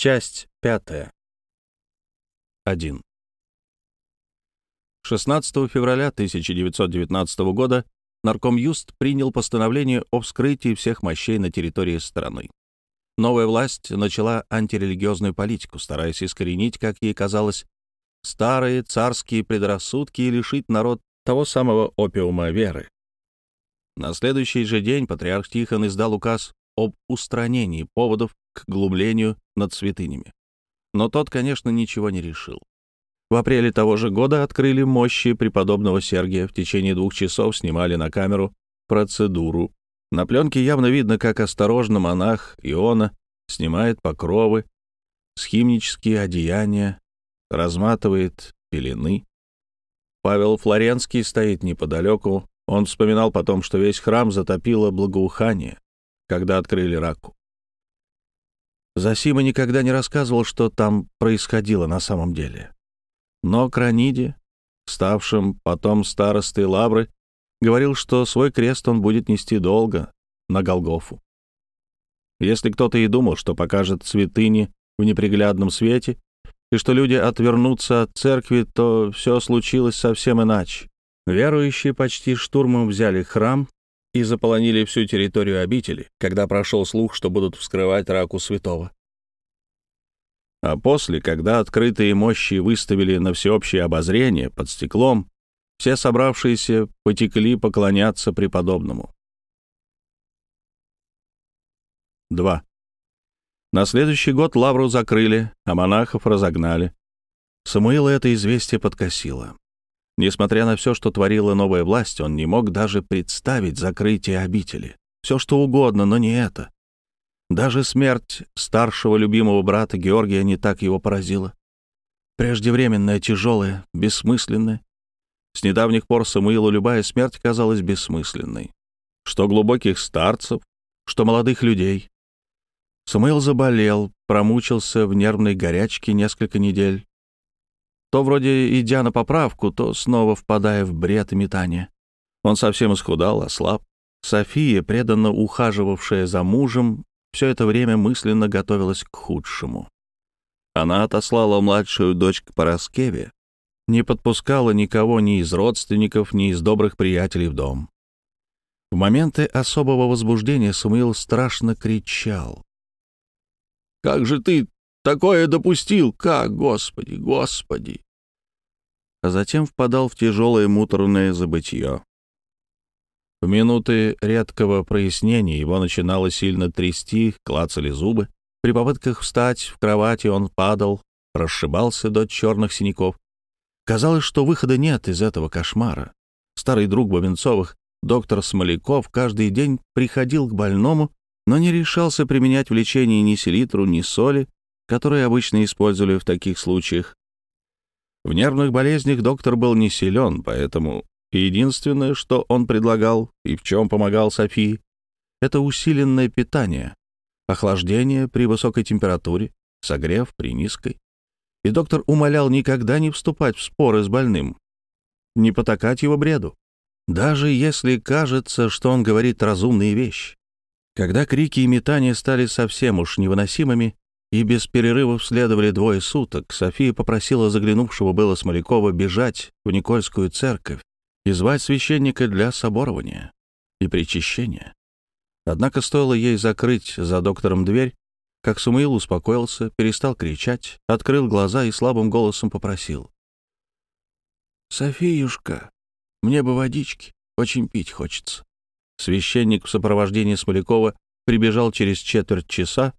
Часть пятая. 1. 16 февраля 1919 года нарком Юст принял постановление о вскрытии всех мощей на территории страны. Новая власть начала антирелигиозную политику, стараясь искоренить, как ей казалось, старые царские предрассудки и лишить народ того самого опиума веры. На следующий же день патриарх Тихон издал указ об устранении поводов к глумлению над святынями. Но тот, конечно, ничего не решил. В апреле того же года открыли мощи преподобного Сергия, в течение двух часов снимали на камеру процедуру. На пленке явно видно, как осторожно монах Иона снимает покровы, схимнические одеяния, разматывает пелены. Павел Флоренский стоит неподалеку. Он вспоминал потом, что весь храм затопило благоухание, когда открыли раку. Засима никогда не рассказывал, что там происходило на самом деле. Но Краниде, ставшим потом старостой Лавры, говорил, что свой крест он будет нести долго, на Голгофу. Если кто-то и думал, что покажет святыни в неприглядном свете, и что люди отвернутся от церкви, то все случилось совсем иначе. Верующие почти штурмом взяли храм и заполонили всю территорию обители, когда прошел слух, что будут вскрывать раку святого. А после, когда открытые мощи выставили на всеобщее обозрение под стеклом, все собравшиеся потекли поклоняться преподобному. 2. На следующий год лавру закрыли, а монахов разогнали. Самуила это известие подкосило. Несмотря на все, что творила новая власть, он не мог даже представить закрытие обители. Все что угодно, но не это. Даже смерть старшего любимого брата Георгия не так его поразила. Преждевременная, тяжелая, бессмысленная. С недавних пор Самуилу любая смерть казалась бессмысленной. Что глубоких старцев, что молодых людей. Самуил заболел, промучился в нервной горячке несколько недель то вроде идя на поправку, то снова впадая в бред и метание. Он совсем исхудал, ослаб. София, преданно ухаживавшая за мужем, все это время мысленно готовилась к худшему. Она отослала младшую дочь к Пороскеве, не подпускала никого ни из родственников, ни из добрых приятелей в дом. В моменты особого возбуждения Самуил страшно кричал. «Как же ты такое допустил? Как, Господи, Господи!» А затем впадал в тяжелое муторное забытье. В минуты редкого прояснения его начинало сильно трясти, клацали зубы. При попытках встать в кровати он падал, расшибался до черных синяков. Казалось, что выхода нет из этого кошмара. Старый друг Бабенцовых, доктор Смоляков, каждый день приходил к больному, но не решался применять в лечении ни селитру, ни соли, которые обычно использовали в таких случаях. В нервных болезнях доктор был не силен, поэтому единственное, что он предлагал и в чем помогал Софии, это усиленное питание, охлаждение при высокой температуре, согрев при низкой. И доктор умолял никогда не вступать в споры с больным, не потакать его бреду, даже если кажется, что он говорит разумные вещи. Когда крики и метания стали совсем уж невыносимыми, и без перерывов следовали двое суток, София попросила заглянувшего было Смолякова бежать в Никольскую церковь и звать священника для соборования и причащения. Однако стоило ей закрыть за доктором дверь, как Самуил успокоился, перестал кричать, открыл глаза и слабым голосом попросил. «Софиюшка, мне бы водички, очень пить хочется». Священник в сопровождении Смолякова прибежал через четверть часа,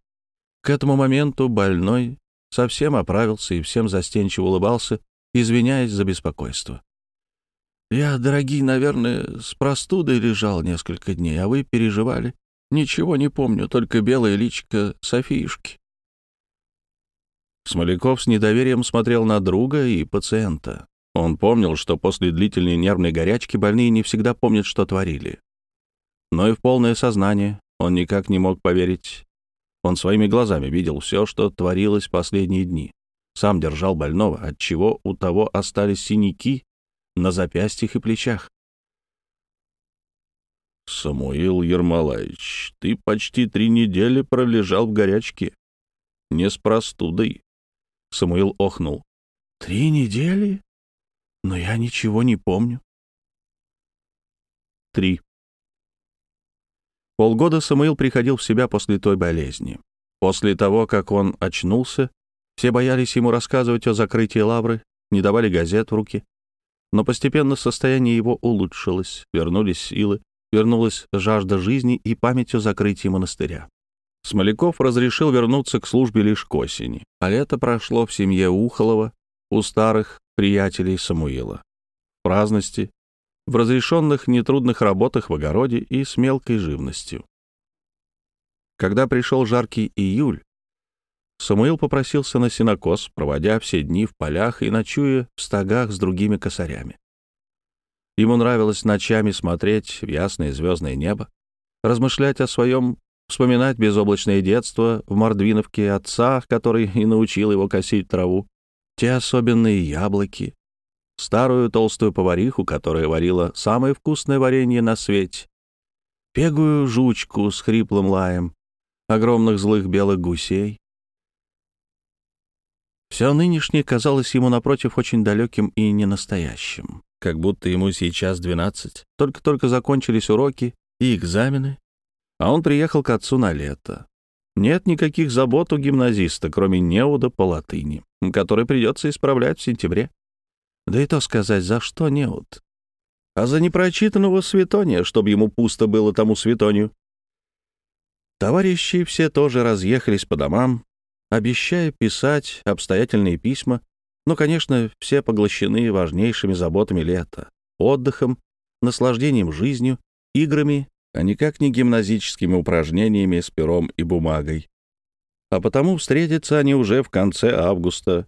к этому моменту больной совсем оправился и всем застенчиво улыбался, извиняясь за беспокойство. «Я, дорогие, наверное, с простудой лежал несколько дней, а вы переживали. Ничего не помню, только белое личико Софиюшки». Смоляков с недоверием смотрел на друга и пациента. Он помнил, что после длительной нервной горячки больные не всегда помнят, что творили. Но и в полное сознание он никак не мог поверить он своими глазами видел все, что творилось последние дни. Сам держал больного, отчего у того остались синяки на запястьях и плечах. «Самуил Ермолаевич, ты почти три недели пролежал в горячке. не с простудой. Самуил охнул. «Три недели? Но я ничего не помню». Три. Полгода Самуил приходил в себя после той болезни. После того, как он очнулся, все боялись ему рассказывать о закрытии лавры, не давали газет в руки. Но постепенно состояние его улучшилось, вернулись силы, вернулась жажда жизни и память о закрытии монастыря. Смоляков разрешил вернуться к службе лишь к осени, а лето прошло в семье Ухолова, у старых приятелей Самуила. В праздности, в разрешенных нетрудных работах в огороде и с мелкой живностью. Когда пришел жаркий июль, Самуил попросился на синокос, проводя все дни в полях и ночуя в стогах с другими косарями. Ему нравилось ночами смотреть в ясное звездное небо, размышлять о своем, вспоминать безоблачное детство в Мордвиновке отца, который и научил его косить траву, те особенные яблоки, старую толстую повариху, которая варила самое вкусное варенье на свете, пегую жучку с хриплым лаем, огромных злых белых гусей, все нынешнее казалось ему, напротив, очень далеким и ненастоящим. Как будто ему сейчас двенадцать. Только-только закончились уроки и экзамены, а он приехал к отцу на лето. Нет никаких забот у гимназиста, кроме неуда по латыни, который придется исправлять в сентябре. Да и то сказать, за что неуд? А за непрочитанного святония, чтобы ему пусто было тому святонию. Товарищи все тоже разъехались по домам, обещая писать обстоятельные письма, но, конечно, все поглощены важнейшими заботами лета, отдыхом, наслаждением жизнью, играми, а никак не гимназическими упражнениями с пером и бумагой. А потому встретятся они уже в конце августа,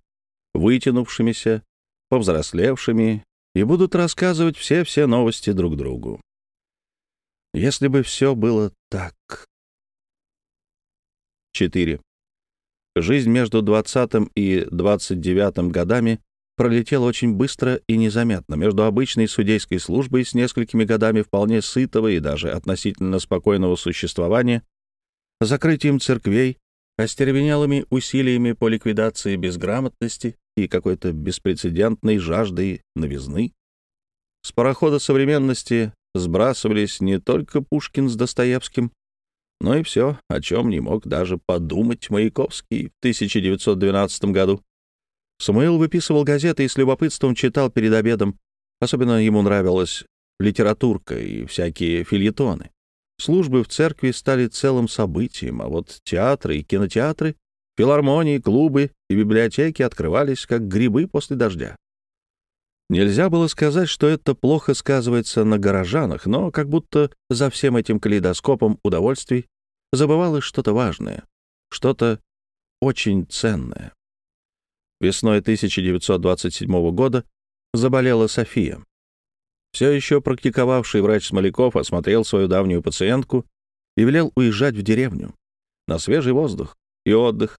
вытянувшимися, повзрослевшими, и будут рассказывать все-все новости друг другу. Если бы все было так. 4. Жизнь между 20 и 29 годами пролетела очень быстро и незаметно. Между обычной судейской службой с несколькими годами вполне сытого и даже относительно спокойного существования, закрытием церквей, остервенелыми усилиями по ликвидации безграмотности и какой-то беспрецедентной жаждой новизны. С парохода современности сбрасывались не только Пушкин с Достоевским, но и все, о чем не мог даже подумать Маяковский в 1912 году. Самуил выписывал газеты и с любопытством читал перед обедом. Особенно ему нравилась литературка и всякие фильетоны. Службы в церкви стали целым событием, а вот театры и кинотеатры, филармонии, клубы и библиотеки открывались как грибы после дождя. Нельзя было сказать, что это плохо сказывается на горожанах, но как будто за всем этим калейдоскопом удовольствий забывалось что-то важное, что-то очень ценное. Весной 1927 года заболела София. Все еще практиковавший врач Смоляков осмотрел свою давнюю пациентку и велел уезжать в деревню, на свежий воздух и отдых,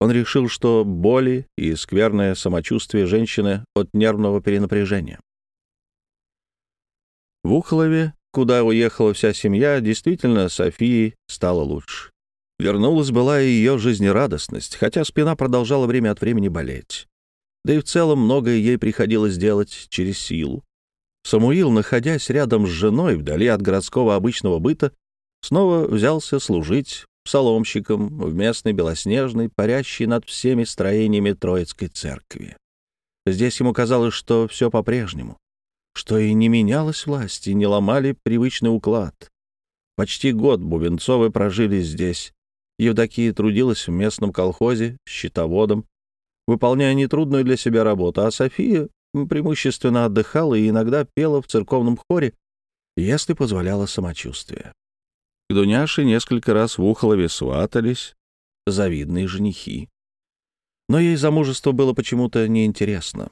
он решил, что боли и скверное самочувствие женщины от нервного перенапряжения. В Ухолове, куда уехала вся семья, действительно Софии стало лучше. Вернулась была и ее жизнерадостность, хотя спина продолжала время от времени болеть. Да и в целом многое ей приходилось делать через силу. Самуил, находясь рядом с женой, вдали от городского обычного быта, снова взялся служить псаломщиком в местной белоснежной, парящей над всеми строениями Троицкой церкви. Здесь ему казалось, что все по-прежнему, что и не менялась власть, и не ломали привычный уклад. Почти год Бубенцовы прожили здесь. Евдокия трудилась в местном колхозе счетоводом, выполняя нетрудную для себя работу, а София преимущественно отдыхала и иногда пела в церковном хоре, если позволяло самочувствие. К Дуняше несколько раз в Ухолове сватались завидные женихи. Но ей замужество было почему-то неинтересно.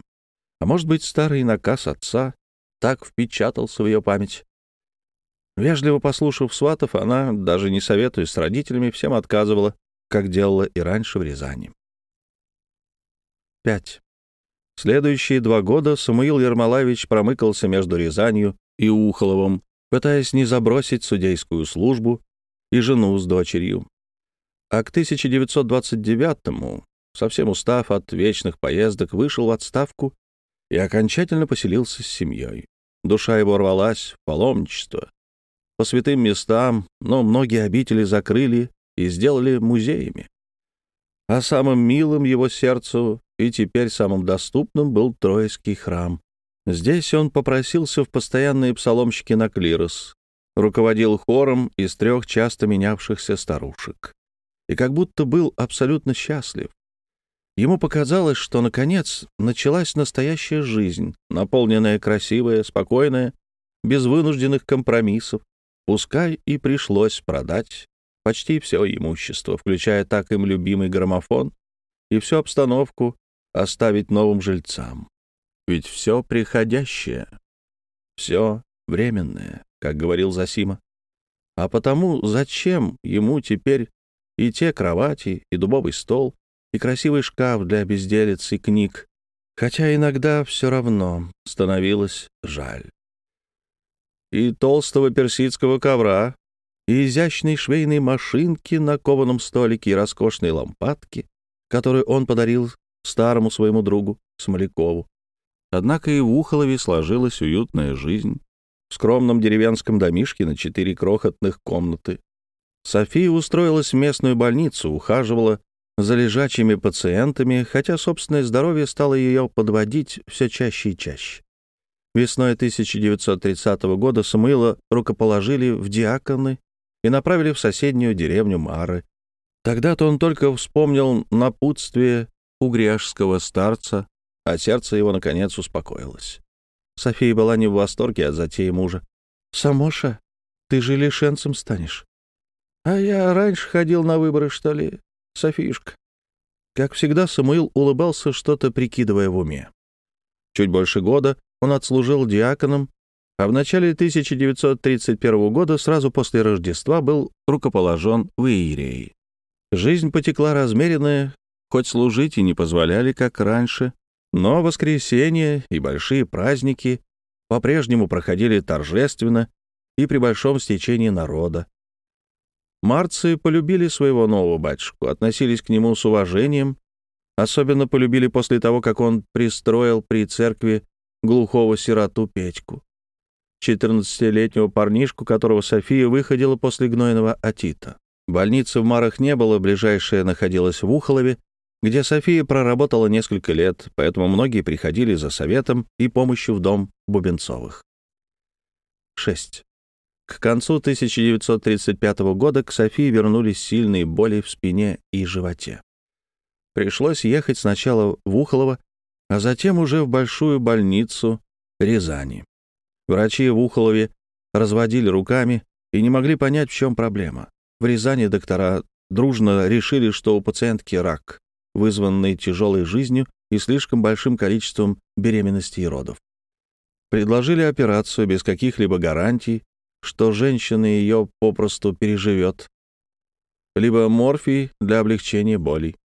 А может быть, старый наказ отца так впечатался в ее память. Вежливо послушав сватов, она, даже не советуясь с родителями, всем отказывала, как делала и раньше в Рязани. 5. Следующие два года Самуил Ермолаевич промыкался между Рязанью и Ухоловым, пытаясь не забросить судейскую службу и жену с дочерью. А к 1929-му, совсем устав от вечных поездок, вышел в отставку и окончательно поселился с семьей. Душа его рвалась в паломничество. По святым местам, но многие обители закрыли и сделали музеями. А самым милым его сердцу и теперь самым доступным был Троицкий храм. Здесь он попросился в постоянные псаломщики на клирос, руководил хором из трех часто менявшихся старушек. И как будто был абсолютно счастлив. Ему показалось, что, наконец, началась настоящая жизнь, наполненная красивая, спокойная, без вынужденных компромиссов. Пускай и пришлось продать почти все имущество, включая так им любимый граммофон, и всю обстановку оставить новым жильцам. Ведь все приходящее, все временное, как говорил Засима. А потому зачем ему теперь и те кровати, и дубовый стол, и красивый шкаф для безделец и книг, хотя иногда все равно становилось жаль. И толстого персидского ковра, и изящной швейной машинки на кованом столике, и роскошной лампадки, которую он подарил старому своему другу Смолякову. Однако и в Ухолове сложилась уютная жизнь. В скромном деревенском домишке на четыре крохотных комнаты. София устроилась в местную больницу, ухаживала за лежачими пациентами, хотя собственное здоровье стало ее подводить все чаще и чаще. Весной 1930 года Самуила рукоположили в диаконы и направили в соседнюю деревню Мары. Тогда-то он только вспомнил напутствие угряжского старца, а сердце его, наконец, успокоилось. София была не в восторге от затеи мужа. «Самоша, ты же лишенцем станешь». «А я раньше ходил на выборы, что ли, Софишка?» Как всегда, Самуил улыбался, что-то прикидывая в уме. Чуть больше года он отслужил диаконом, а в начале 1931 года, сразу после Рождества, был рукоположен в Иерей. Жизнь потекла размеренная, хоть служить и не позволяли, как раньше, но воскресенье и большие праздники по-прежнему проходили торжественно и при большом стечении народа. Марцы полюбили своего нового батюшку, относились к нему с уважением, особенно полюбили после того, как он пристроил при церкви глухого сироту Петьку, 14-летнего парнишку, которого София выходила после гнойного атита. Больницы в Марах не было, ближайшая находилась в Ухолове, где София проработала несколько лет, поэтому многие приходили за советом и помощью в дом Бубенцовых. 6. К концу 1935 года к Софии вернулись сильные боли в спине и животе. Пришлось ехать сначала в Ухолово, а затем уже в большую больницу Рязани. Врачи в Ухолове разводили руками и не могли понять, в чем проблема. В Рязани доктора дружно решили, что у пациентки рак вызванный тяжелой жизнью и слишком большим количеством беременностей и родов. Предложили операцию без каких-либо гарантий, что женщина ее попросту переживет, либо морфий для облегчения болей.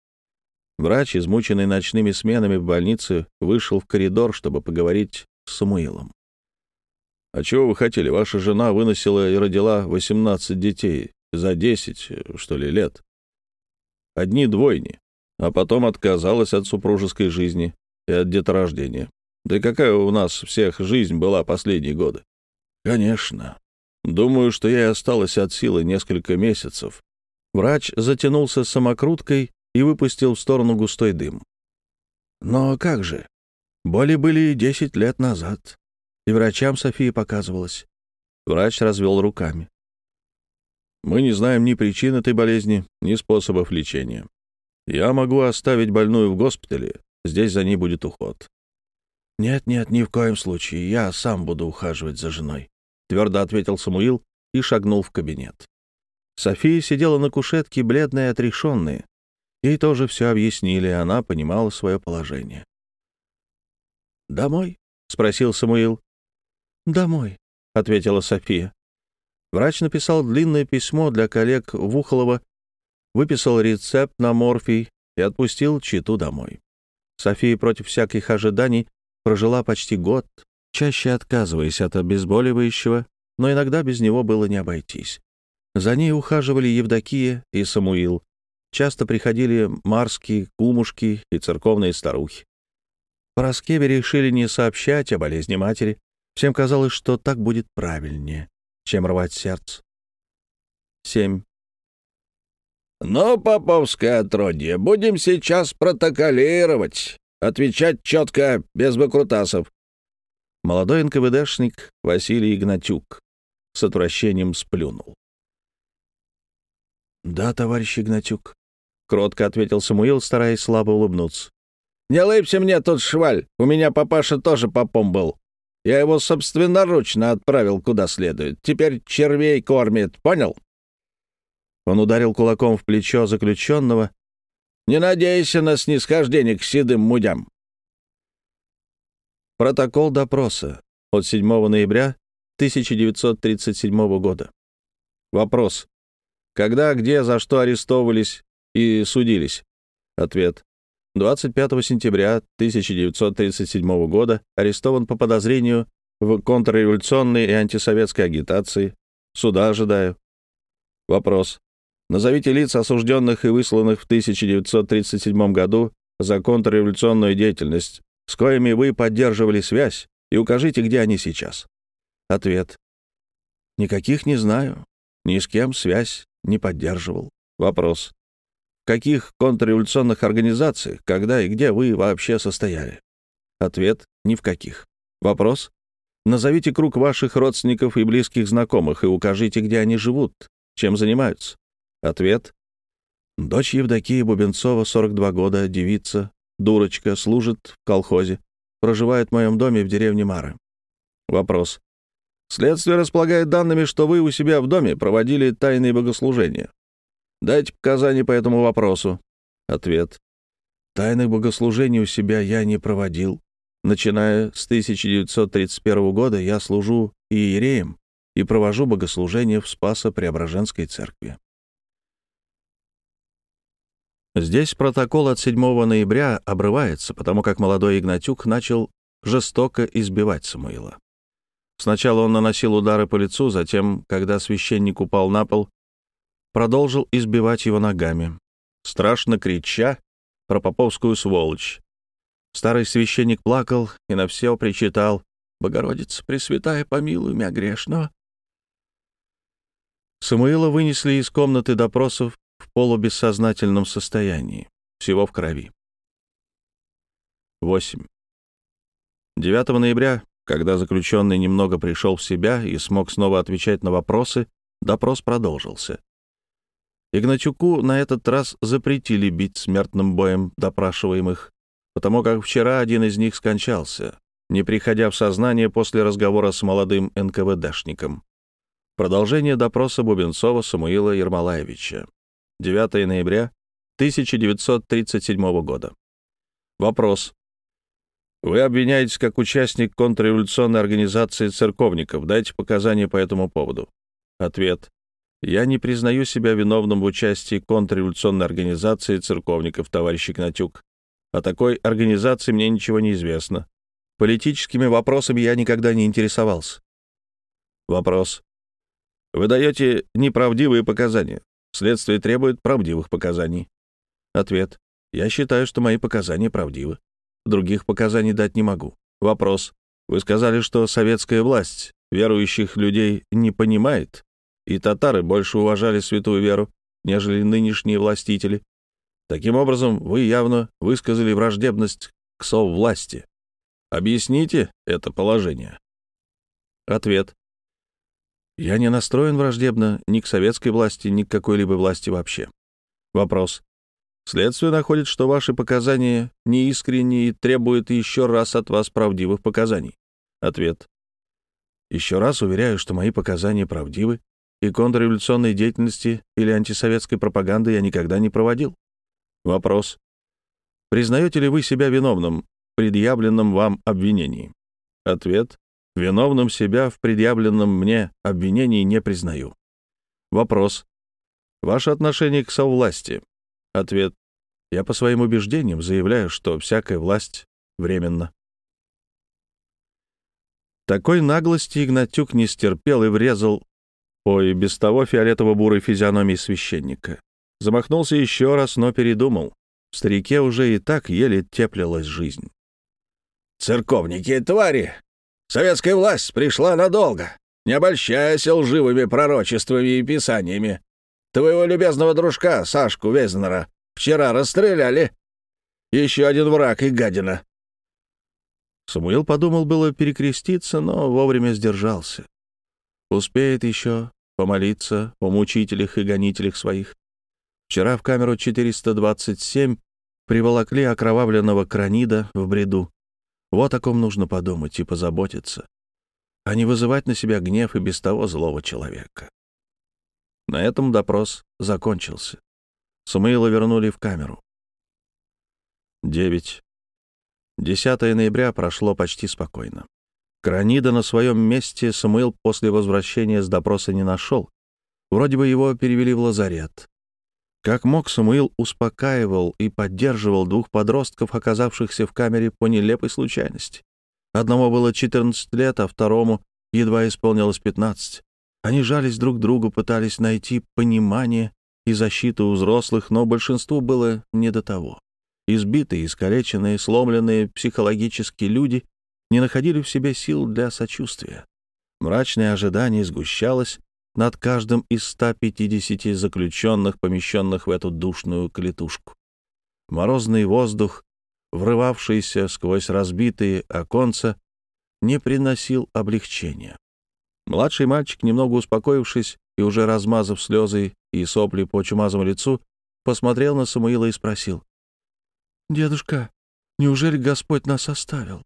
Врач, измученный ночными сменами в больнице, вышел в коридор, чтобы поговорить с Самуилом. «А чего вы хотели? Ваша жена выносила и родила 18 детей за 10, что ли, лет. Одни двойни а потом отказалась от супружеской жизни и от деторождения. Да и какая у нас всех жизнь была последние годы? Конечно. Думаю, что ей осталось от силы несколько месяцев. Врач затянулся самокруткой и выпустил в сторону густой дым. Но как же? Боли были десять лет назад. И врачам София показывалась. Врач развел руками. Мы не знаем ни причин этой болезни, ни способов лечения. Я могу оставить больную в госпитале. Здесь за ней будет уход. «Нет-нет, ни в коем случае. Я сам буду ухаживать за женой», — твердо ответил Самуил и шагнул в кабинет. София сидела на кушетке, бледная и отрешенная. Ей тоже все объяснили, она понимала свое положение. «Домой?» — спросил Самуил. «Домой», — ответила София. Врач написал длинное письмо для коллег Вухолова выписал рецепт на морфий и отпустил Читу домой. София против всяких ожиданий прожила почти год, чаще отказываясь от обезболивающего, но иногда без него было не обойтись. За ней ухаживали Евдокия и Самуил. часто приходили марские, кумушки и церковные старухи. Пороскеве решили не сообщать о болезни матери. Всем казалось, что так будет правильнее, чем рвать сердце. 7. «Ну, поповское отродье, будем сейчас протоколировать. Отвечать четко, без выкрутасов». Молодой НКВДшник Василий Игнатюк с отвращением сплюнул. «Да, товарищ Игнатюк», — кротко ответил Самуил, стараясь слабо улыбнуться. «Не лыбся мне тут, шваль, у меня папаша тоже попом был. Я его собственноручно отправил куда следует. Теперь червей кормит, понял?» Он ударил кулаком в плечо заключенного. «Не надейся на снисхождение к седым мудям». Протокол допроса от 7 ноября 1937 года. Вопрос. Когда, где, за что арестовывались и судились? Ответ. 25 сентября 1937 года арестован по подозрению в контрреволюционной и антисоветской агитации. Суда ожидаю. Вопрос. Назовите лиц, осужденных и высланных в 1937 году за контрреволюционную деятельность, с коими вы поддерживали связь, и укажите, где они сейчас. Ответ. Никаких не знаю. Ни с кем связь не поддерживал. Вопрос. Каких контрреволюционных организациях, когда и где вы вообще состояли? Ответ. Ни в каких. Вопрос. Назовите круг ваших родственников и близких знакомых и укажите, где они живут, чем занимаются. Ответ. Дочь Евдокия Бубенцова, 42 года, девица, дурочка, служит в колхозе, проживает в моем доме в деревне Мары. Вопрос. Следствие располагает данными, что вы у себя в доме проводили тайные богослужения. Дайте показания по этому вопросу. Ответ. Тайных богослужений у себя я не проводил. Начиная с 1931 года я служу иереем и провожу богослужения в Спасо-Преображенской церкви. Здесь протокол от 7 ноября обрывается, потому как молодой Игнатюк начал жестоко избивать Самуила. Сначала он наносил удары по лицу, затем, когда священник упал на пол, продолжил избивать его ногами, страшно крича про поповскую сволочь. Старый священник плакал и на все причитал «Богородица, Пресвятая, помилуй меня грешного». Самуила вынесли из комнаты допросов в полубессознательном состоянии, всего в крови. 8. 9 ноября, когда заключенный немного пришел в себя и смог снова отвечать на вопросы, допрос продолжился. Игнатюку на этот раз запретили бить смертным боем допрашиваемых, потому как вчера один из них скончался, не приходя в сознание после разговора с молодым НКВДшником. Продолжение допроса Бубенцова Самуила Ермолаевича. 9 ноября 1937 года. Вопрос. Вы обвиняетесь как участник контрреволюционной организации церковников. Дайте показания по этому поводу. Ответ. Я не признаю себя виновным в участии контрреволюционной организации церковников, товарищ Игнатюк. О такой организации мне ничего не известно. Политическими вопросами я никогда не интересовался. Вопрос. Вы даете неправдивые показания. Следствие требует правдивых показаний. Ответ. Я считаю, что мои показания правдивы. Других показаний дать не могу. Вопрос. Вы сказали, что советская власть верующих людей не понимает, и татары больше уважали святую веру, нежели нынешние властители. Таким образом, вы явно высказали враждебность к соввласти. Объясните это положение. Ответ. Я не настроен враждебно ни к советской власти, ни к какой-либо власти вообще. Вопрос. Следствие находит, что ваши показания неискренние и требует еще раз от вас правдивых показаний. Ответ. Еще раз уверяю, что мои показания правдивы, и контрреволюционной деятельности или антисоветской пропаганды я никогда не проводил. Вопрос. Признаете ли вы себя виновным в предъявленном вам обвинении? Ответ. Виновным себя в предъявленном мне обвинении не признаю. Вопрос. Ваше отношение к совласти. Ответ. Я по своим убеждениям заявляю, что всякая власть временна. Такой наглости Игнатюк не стерпел и врезал по и без того фиолетово-бурой физиономии священника. Замахнулся еще раз, но передумал. В старике уже и так еле теплилась жизнь. «Церковники твари! Советская власть пришла надолго. Не обольщайся лживыми пророчествами и писаниями. Твоего любезного дружка, Сашку Везнера, вчера расстреляли. Еще один враг и гадина». Самуил подумал было перекреститься, но вовремя сдержался. Успеет еще помолиться о мучителях и гонителях своих. Вчера в камеру 427 приволокли окровавленного кранида в бреду. Вот о ком нужно подумать и позаботиться, а не вызывать на себя гнев и без того злого человека. На этом допрос закончился. Самуила вернули в камеру. 9. 10 ноября прошло почти спокойно. Кранида на своем месте Самуил после возвращения с допроса не нашел. Вроде бы его перевели в лазарет. Как мог, Самуил успокаивал и поддерживал двух подростков, оказавшихся в камере по нелепой случайности. Одному было 14 лет, а второму едва исполнилось 15. Они жались друг другу, пытались найти понимание и защиту у взрослых, но большинству было не до того. Избитые, искалеченные, сломленные психологически люди не находили в себе сил для сочувствия. Мрачное ожидание сгущалось над каждым из 150 заключенных, помещенных в эту душную клетушку. Морозный воздух, врывавшийся сквозь разбитые оконца, не приносил облегчения. Младший мальчик, немного успокоившись и уже размазав слезы и сопли по чумазому лицу, посмотрел на Самуила и спросил. «Дедушка, неужели Господь нас оставил?»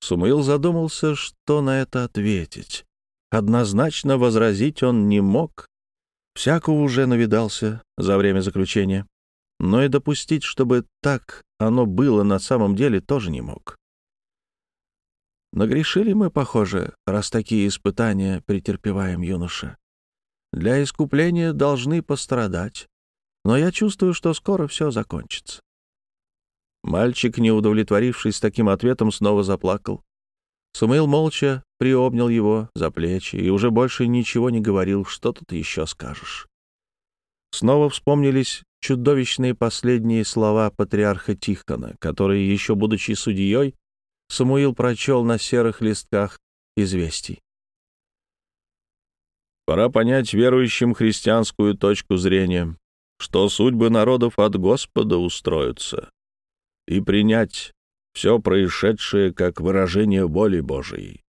Самуил задумался, что на это ответить. Однозначно возразить он не мог. Всякого уже навидался за время заключения. Но и допустить, чтобы так оно было на самом деле, тоже не мог. Нагрешили мы, похоже, раз такие испытания претерпеваем, юноша. Для искупления должны пострадать. Но я чувствую, что скоро все закончится. Мальчик, не удовлетворившись таким ответом, снова заплакал. Самуил молча приобнял его за плечи и уже больше ничего не говорил, что тут еще скажешь. Снова вспомнились чудовищные последние слова патриарха Тихона, которые, еще будучи судьей, Самуил прочел на серых листках известий. Пора понять верующим христианскую точку зрения, что судьбы народов от Господа устроятся, и принять все происшедшее как выражение воли Божией.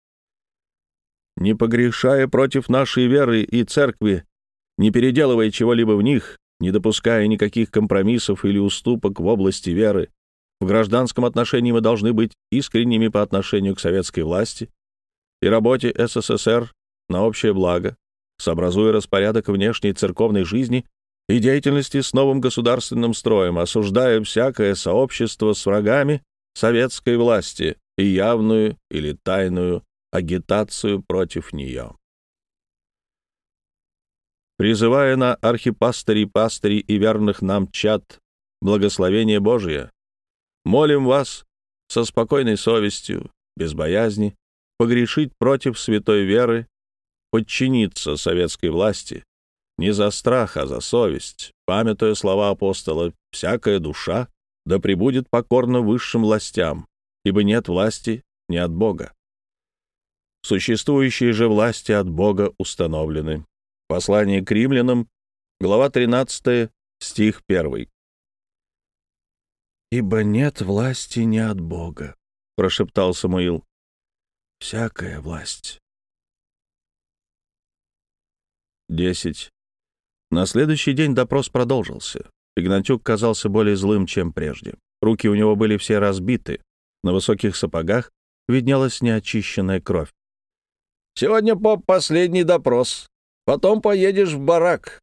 Не погрешая против нашей веры и церкви, не переделывая чего-либо в них, не допуская никаких компромиссов или уступок в области веры, в гражданском отношении мы должны быть искренними по отношению к советской власти и работе СССР на общее благо, сообразуя распорядок внешней церковной жизни и деятельности с новым государственным строем, осуждая всякое сообщество с врагами советской власти и явную или тайную агитацию против нее. Призывая на архипастырей, пастырей и верных нам чад благословение Божие, молим вас со спокойной совестью, без боязни, погрешить против святой веры, подчиниться советской власти, не за страх, а за совесть, памятуя слова апостола «всякая душа да пребудет покорно высшим властям, ибо нет власти не от Бога. Существующие же власти от Бога установлены. Послание к римлянам, глава 13, стих 1. «Ибо нет власти не от Бога», — прошептал Самуил. «Всякая власть». 10. На следующий день допрос продолжился. Игнатюк казался более злым, чем прежде. Руки у него были все разбиты. На высоких сапогах виднелась неочищенная кровь. «Сегодня, поп, последний допрос. Потом поедешь в барак».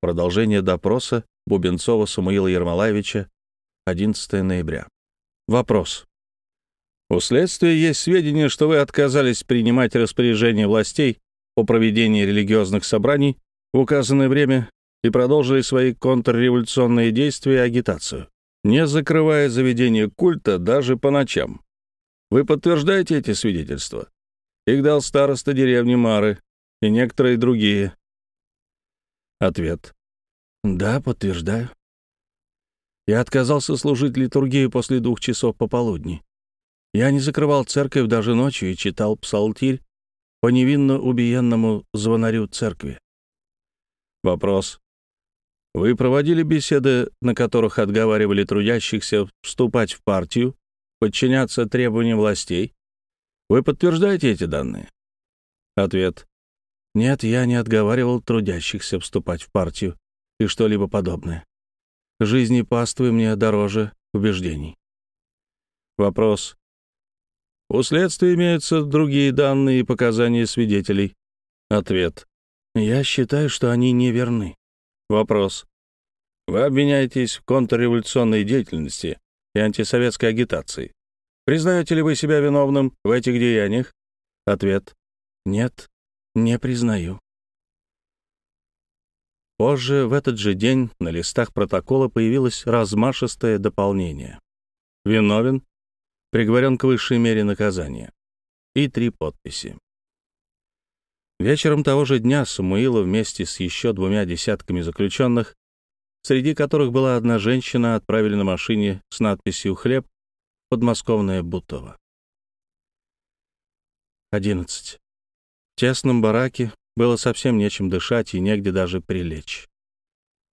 Продолжение допроса Бубенцова Самуила Ермолаевича, 11 ноября. Вопрос. У следствия есть сведения, что вы отказались принимать распоряжения властей о проведении религиозных собраний в указанное время и продолжили свои контрреволюционные действия и агитацию, не закрывая заведение культа даже по ночам. Вы подтверждаете эти свидетельства? Их дал староста деревни Мары и некоторые другие. Ответ. Да, подтверждаю. Я отказался служить литургию после двух часов пополудни. Я не закрывал церковь даже ночью и читал псалтирь по невинно убиенному звонарю церкви. Вопрос. Вы проводили беседы, на которых отговаривали трудящихся вступать в партию, подчиняться требованиям властей? Вы подтверждаете эти данные? Ответ. Нет, я не отговаривал трудящихся вступать в партию и что-либо подобное. Жизни паствы мне дороже убеждений. Вопрос. У следствия имеются другие данные и показания свидетелей. Ответ. Я считаю, что они неверны. Вопрос. Вы обвиняетесь в контрреволюционной деятельности и антисоветской агитации. Признаете ли вы себя виновным в этих деяниях? Ответ. Нет, не признаю. Позже, в этот же день, на листах протокола появилось размашистое дополнение. Виновен, приговорен к высшей мере наказания. И три подписи. Вечером того же дня Самуила вместе с еще двумя десятками заключенных, среди которых была одна женщина, отправили на машине с надписью «Хлеб» подмосковное Бутово. 11. В тесном бараке было совсем нечем дышать и негде даже прилечь.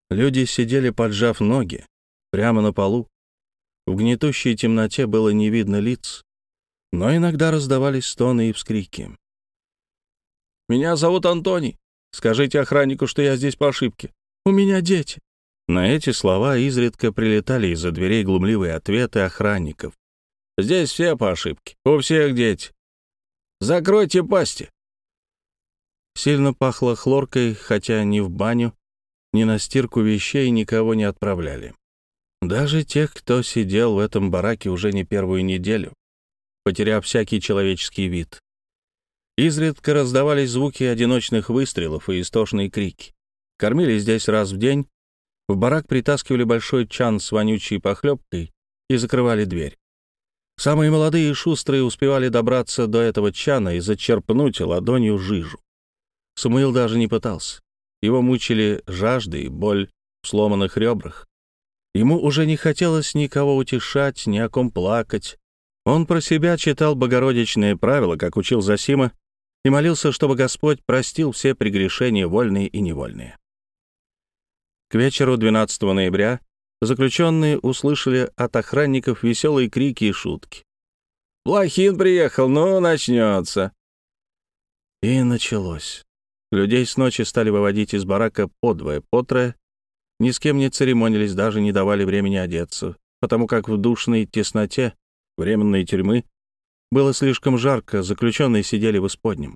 Люди сидели, поджав ноги, прямо на полу. В гнетущей темноте было не видно лиц, но иногда раздавались стоны и вскрики. Меня зовут Антоний. Скажите охраннику, что я здесь по ошибке. У меня дети». На эти слова изредка прилетали из-за дверей глумливые ответы охранников. «Здесь все по ошибке. У всех дети. Закройте пасти». Сильно пахло хлоркой, хотя ни в баню, ни на стирку вещей никого не отправляли. Даже тех, кто сидел в этом бараке уже не первую неделю, потеряв всякий человеческий вид. Изредка раздавались звуки одиночных выстрелов и истошные крики. Кормили здесь раз в день. В барак притаскивали большой чан с вонючей похлебкой и закрывали дверь. Самые молодые и шустрые успевали добраться до этого чана и зачерпнуть ладонью жижу. Самуил даже не пытался. Его мучили жажда и боль в сломанных ребрах. Ему уже не хотелось никого утешать, ни о ком плакать. Он про себя читал богородичные правила, как учил Засима, и молился, чтобы Господь простил все прегрешения, вольные и невольные. К вечеру 12 ноября заключенные услышали от охранников веселые крики и шутки. «Плохин приехал, ну, начнется!» И началось. Людей с ночи стали выводить из барака подвое, потрое, ни с кем не церемонились, даже не давали времени одеться, потому как в душной тесноте временной тюрьмы было слишком жарко, заключенные сидели в исподнем.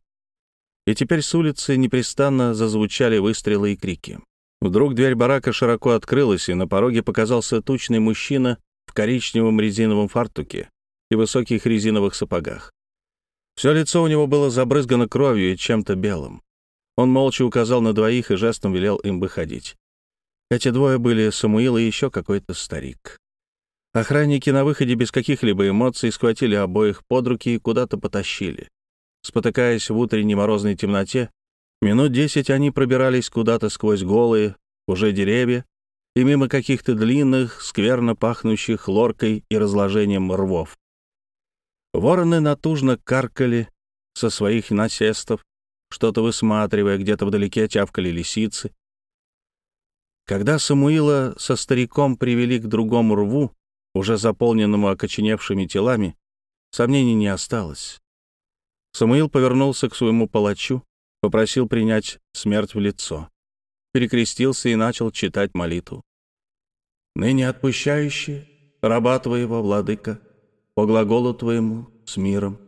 И теперь с улицы непрестанно зазвучали выстрелы и крики. Вдруг дверь барака широко открылась, и на пороге показался тучный мужчина в коричневом резиновом фартуке и высоких резиновых сапогах. Все лицо у него было забрызгано кровью и чем-то белым. Он молча указал на двоих и жестом велел им выходить. Эти двое были Самуил и еще какой-то старик. Охранники на выходе без каких-либо эмоций схватили обоих под руки и куда-то потащили. Спотыкаясь в утренней морозной темноте, минут десять они пробирались куда-то сквозь голые, уже деревья, и мимо каких-то длинных, скверно пахнущих лоркой и разложением рвов. Вороны натужно каркали со своих насестов, что-то высматривая, где-то вдалеке тявкали лисицы. Когда Самуила со стариком привели к другому рву, уже заполненному окоченевшими телами, сомнений не осталось. Самуил повернулся к своему палачу, попросил принять смерть в лицо, перекрестился и начал читать молитву. «Ныне отпущающий, раба твоего, владыка, по глаголу твоему, с миром,